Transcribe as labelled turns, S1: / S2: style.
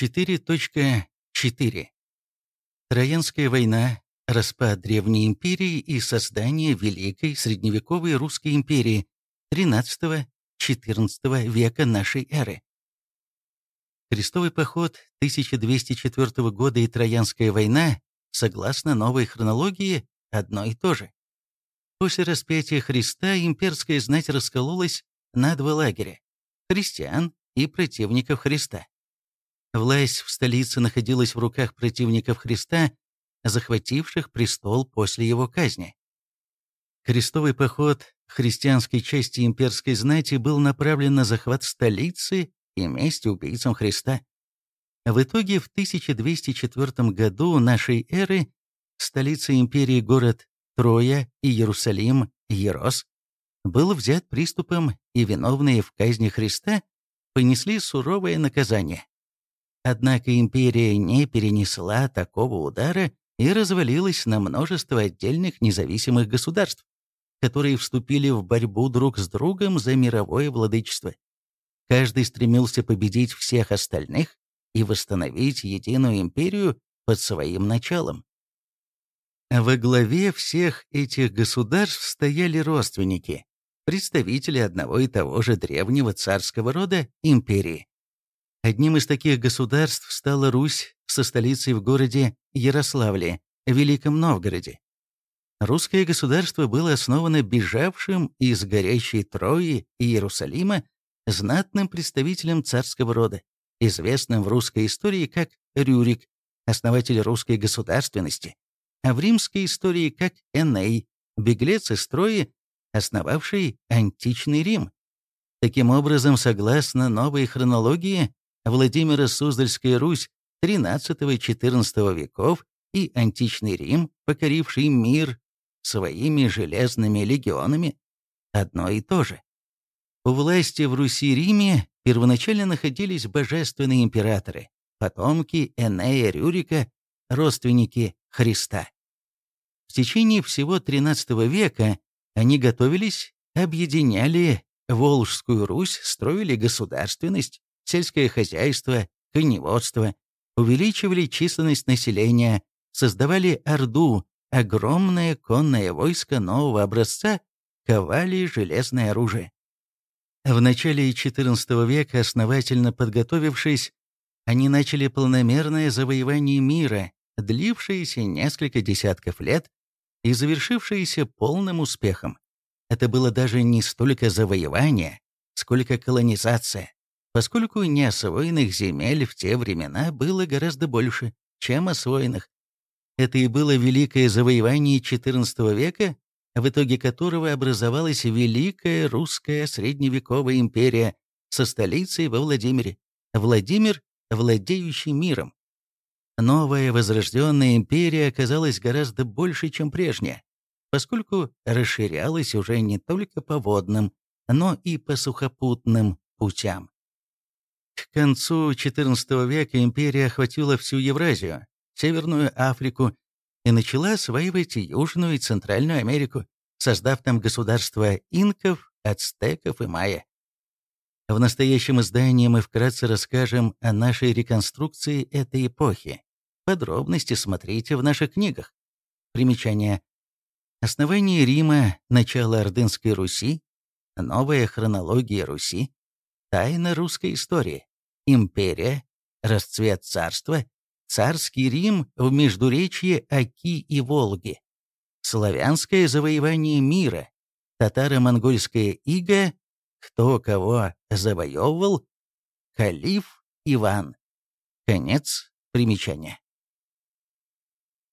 S1: 4.4. Троянская война, распад Древней империи и создание Великой Средневековой Русской империи XIII-XIV века нашей эры. Крестовый поход 1204 года и Троянская война, согласно новой хронологии, одно и то же. После распятия Христа имперская знать раскололась на два лагеря – христиан и противников Христа. Власть в столице находилась в руках противников Христа, захвативших престол после его казни. Крестовый поход христианской части имперской знати был направлен на захват столицы и месть убийцам Христа. В итоге в 1204 году нашей эры столица империи город Троя и Иерусалим, Ерос, был взят приступом, и виновные в казни Христа понесли суровое наказание. Однако империя не перенесла такого удара и развалилась на множество отдельных независимых государств, которые вступили в борьбу друг с другом за мировое владычество. Каждый стремился победить всех остальных и восстановить единую империю под своим началом. Во главе всех этих государств стояли родственники, представители одного и того же древнего царского рода империи. Одним из таких государств стала Русь со столицей в городе Ярославле, Великом Новгороде. Русское государство было основано бежавшим из горящей Трои и Иерусалима знатным представителем царского рода, известным в русской истории как Рюрик, основатель русской государственности, а в римской истории как Эней, беглец из Трои, основавший античный Рим. Таким образом, согласно новой хронологии, Владимира Суздальская Русь XIII-XIV веков и античный Рим, покоривший мир своими железными легионами, одно и то же. У власти в Руси-Риме первоначально находились божественные императоры, потомки Энея Рюрика, родственники Христа. В течение всего XIII века они готовились, объединяли Волжскую Русь, строили государственность, сельское хозяйство, коневодство, увеличивали численность населения, создавали Орду, огромное конное войско нового образца, ковали железное оружие. В начале XIV века, основательно подготовившись, они начали полномерное завоевание мира, длившееся несколько десятков лет и завершившееся полным успехом. Это было даже не столько завоевание, сколько колонизация поскольку неосвоенных земель в те времена было гораздо больше, чем освоенных. Это и было великое завоевание XIV века, в итоге которого образовалась Великая Русская Средневековая империя со столицей во Владимире. Владимир, владеющий миром. Новая возрожденная империя оказалась гораздо больше, чем прежняя, поскольку расширялась уже не только по водным, но и по сухопутным путям. К концу XIV века империя охватила всю Евразию, Северную Африку и начала осваивать Южную и Центральную Америку, создав там государства инков, ацтеков и майя. В настоящем издании мы вкратце расскажем о нашей реконструкции этой эпохи. Подробности смотрите в наших книгах. Примечание. Основание Рима, начало Ордынской Руси, новая хронология Руси, тайна русской истории империя, расцвет царства, царский Рим в междуречье Оки и Волги, славянское завоевание мира, татаро-монгольская ига, кто кого завоевывал, халиф Иван. Конец примечания.